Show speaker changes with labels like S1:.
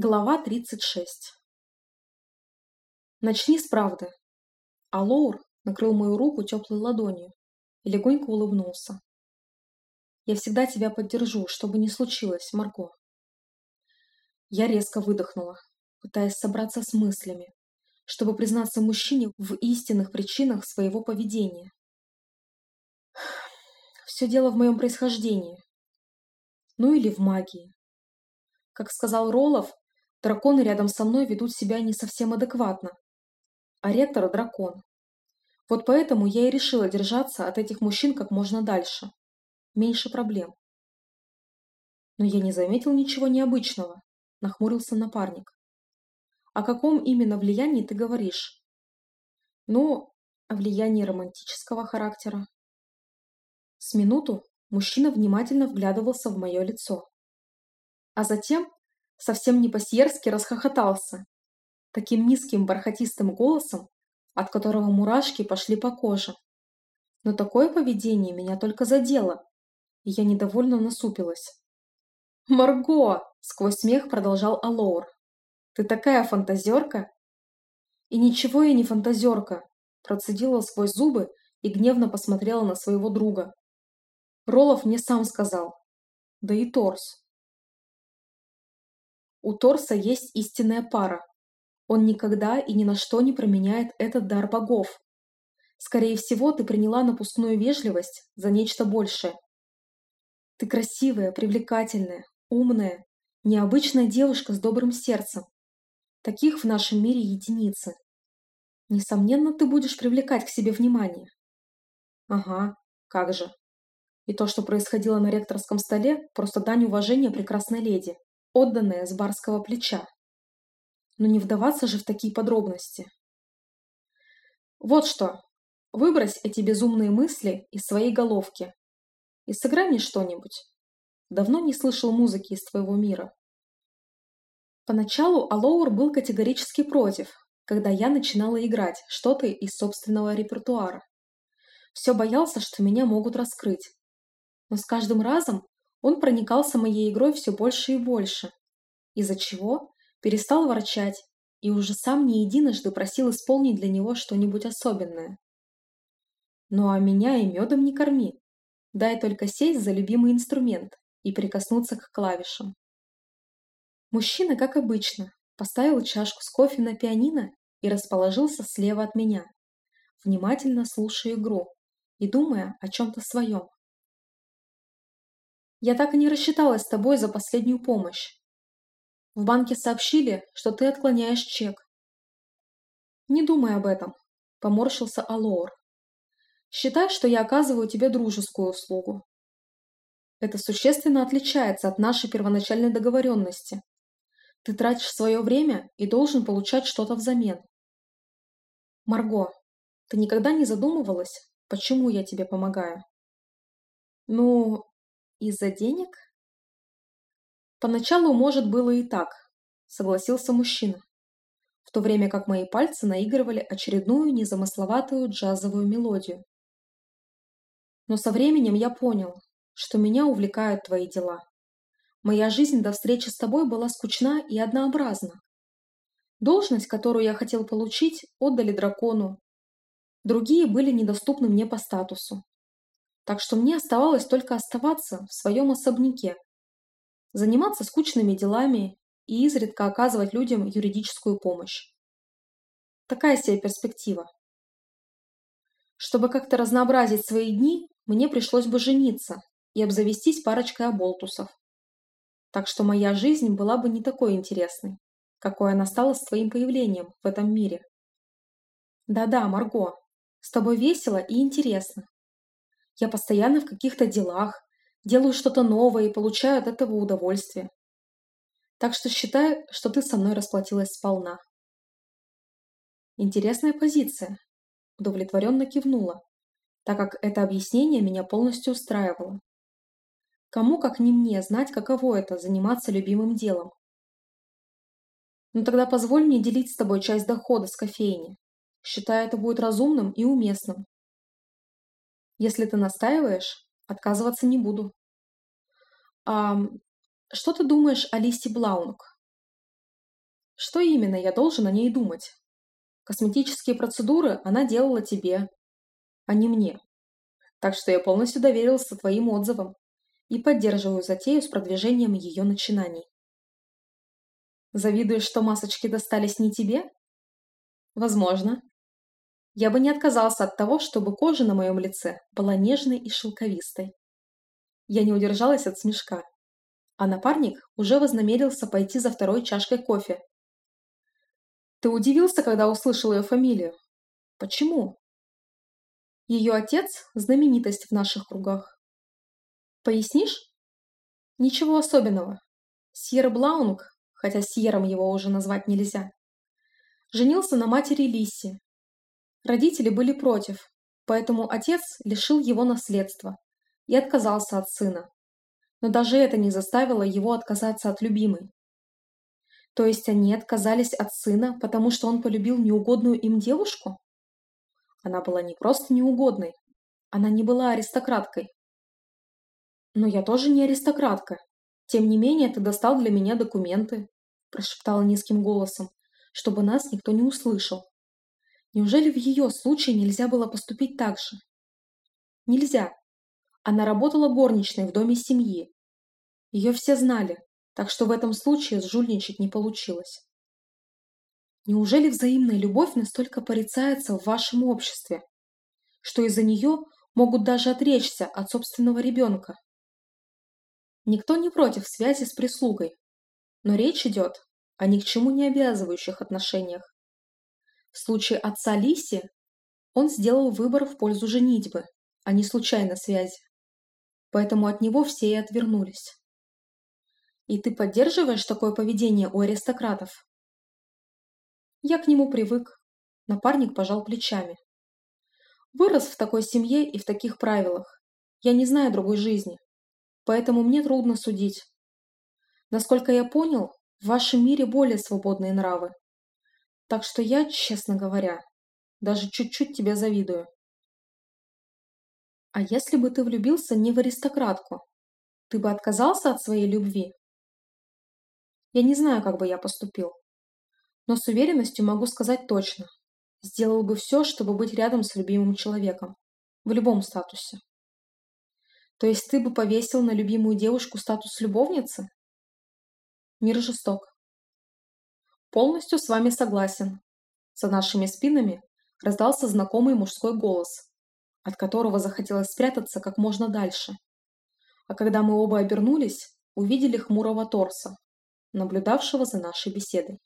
S1: Глава 36 «Начни с правды». А Лоур накрыл мою руку теплой ладонью и легонько улыбнулся. «Я всегда тебя поддержу, что бы ни случилось, Марго». Я резко выдохнула, пытаясь собраться с мыслями, чтобы признаться мужчине в истинных причинах своего поведения. Все дело в моем происхождении. Ну или в магии. Как сказал Ролов, Драконы рядом со мной ведут себя не совсем адекватно. А ректор – дракон. Вот поэтому я и решила держаться от этих мужчин как можно дальше. Меньше проблем. Но я не заметил ничего необычного, нахмурился напарник. О каком именно влиянии ты говоришь? Ну, о влиянии романтического характера. С минуту мужчина внимательно вглядывался в мое лицо. А затем совсем не по-сьерски расхохотался. Таким низким бархатистым голосом, от которого мурашки пошли по коже. Но такое поведение меня только задело, и я недовольно насупилась. «Марго!» – сквозь смех продолжал Алоур. «Ты такая фантазерка!» «И ничего я не фантазерка!» – процедила сквозь зубы и гневно посмотрела на своего друга. Ролов мне сам сказал. Да и торс. У Торса есть истинная пара. Он никогда и ни на что не променяет этот дар богов. Скорее всего, ты приняла напускную вежливость за нечто большее. Ты красивая, привлекательная, умная, необычная девушка с добрым сердцем. Таких в нашем мире единицы. Несомненно, ты будешь привлекать к себе внимание. Ага, как же. И то, что происходило на ректорском столе, просто дань уважения прекрасной леди отданное с барского плеча. Но не вдаваться же в такие подробности. Вот что, выбрось эти безумные мысли из своей головки и сыграй мне что-нибудь. Давно не слышал музыки из твоего мира. Поначалу Алоур был категорически против, когда я начинала играть что-то из собственного репертуара. Все боялся, что меня могут раскрыть. Но с каждым разом он проникался моей игрой все больше и больше, из-за чего перестал ворчать и уже сам не единожды просил исполнить для него что-нибудь особенное. Ну а меня и медом не корми. Дай только сесть за любимый инструмент и прикоснуться к клавишам. Мужчина, как обычно, поставил чашку с кофе на пианино и расположился слева от меня, внимательно слушая игру и думая о чем-то своем. Я так и не рассчиталась с тобой за последнюю помощь. В банке сообщили, что ты отклоняешь чек. Не думай об этом, поморщился Алоор. Считай, что я оказываю тебе дружескую услугу. Это существенно отличается от нашей первоначальной договоренности. Ты тратишь свое время и должен получать что-то взамен. Марго, ты никогда не задумывалась, почему я тебе помогаю? Ну, из-за денег? Поначалу, может, было и так, согласился мужчина, в то время как мои пальцы наигрывали очередную незамысловатую джазовую мелодию. Но со временем я понял, что меня увлекают твои дела. Моя жизнь до встречи с тобой была скучна и однообразна. Должность, которую я хотел получить, отдали дракону. Другие были недоступны мне по статусу так что мне оставалось только оставаться в своем особняке, заниматься скучными делами и изредка оказывать людям юридическую помощь. Такая себе перспектива. Чтобы как-то разнообразить свои дни, мне пришлось бы жениться и обзавестись парочкой оболтусов. Так что моя жизнь была бы не такой интересной, какой она стала с твоим появлением в этом мире. Да-да, Марго, с тобой весело и интересно. Я постоянно в каких-то делах, делаю что-то новое и получаю от этого удовольствие. Так что считай, что ты со мной расплатилась сполна. Интересная позиция. Удовлетворенно кивнула, так как это объяснение меня полностью устраивало. Кому, как не мне, знать, каково это – заниматься любимым делом? Ну тогда позволь мне делить с тобой часть дохода с кофейни. Считаю, это будет разумным и уместным. Если ты настаиваешь, отказываться не буду. А что ты думаешь о Листе Блаунг? Что именно я должен о ней думать? Косметические процедуры она делала тебе, а не мне. Так что я полностью доверился твоим отзывам и поддерживаю затею с продвижением ее начинаний. Завидуешь, что масочки достались не тебе? Возможно. Я бы не отказался от того, чтобы кожа на моем лице была нежной и шелковистой. Я не удержалась от смешка, а напарник уже вознамерился пойти за второй чашкой кофе. Ты удивился, когда услышал ее фамилию? Почему? Ее отец – знаменитость в наших кругах. Пояснишь? Ничего особенного. Сьерра Блаунг, хотя Сьером его уже назвать нельзя, женился на матери Лисси. Родители были против, поэтому отец лишил его наследства и отказался от сына. Но даже это не заставило его отказаться от любимой. То есть они отказались от сына, потому что он полюбил неугодную им девушку? Она была не просто неугодной, она не была аристократкой. Но я тоже не аристократка. Тем не менее, ты достал для меня документы, прошептала низким голосом, чтобы нас никто не услышал. Неужели в ее случае нельзя было поступить так же? Нельзя. Она работала горничной в доме семьи. Ее все знали, так что в этом случае сжульничать не получилось. Неужели взаимная любовь настолько порицается в вашем обществе, что из-за нее могут даже отречься от собственного ребенка? Никто не против связи с прислугой, но речь идет о ни к чему не обязывающих отношениях. В случае отца Лиси он сделал выбор в пользу женитьбы, а не случайной связи. Поэтому от него все и отвернулись. И ты поддерживаешь такое поведение у аристократов? Я к нему привык. Напарник пожал плечами. Вырос в такой семье и в таких правилах. Я не знаю другой жизни. Поэтому мне трудно судить. Насколько я понял, в вашем мире более свободные нравы. Так что я, честно говоря, даже чуть-чуть тебя завидую. А если бы ты влюбился не в аристократку, ты бы отказался от своей любви? Я не знаю, как бы я поступил но с уверенностью могу сказать точно. Сделал бы все, чтобы быть рядом с любимым человеком. В любом статусе. То есть ты бы повесил на любимую девушку статус любовницы? Мир жесток. Полностью с вами согласен. За нашими спинами раздался знакомый мужской голос, от которого захотелось спрятаться как можно дальше. А когда мы оба обернулись, увидели хмурого торса, наблюдавшего за нашей беседой.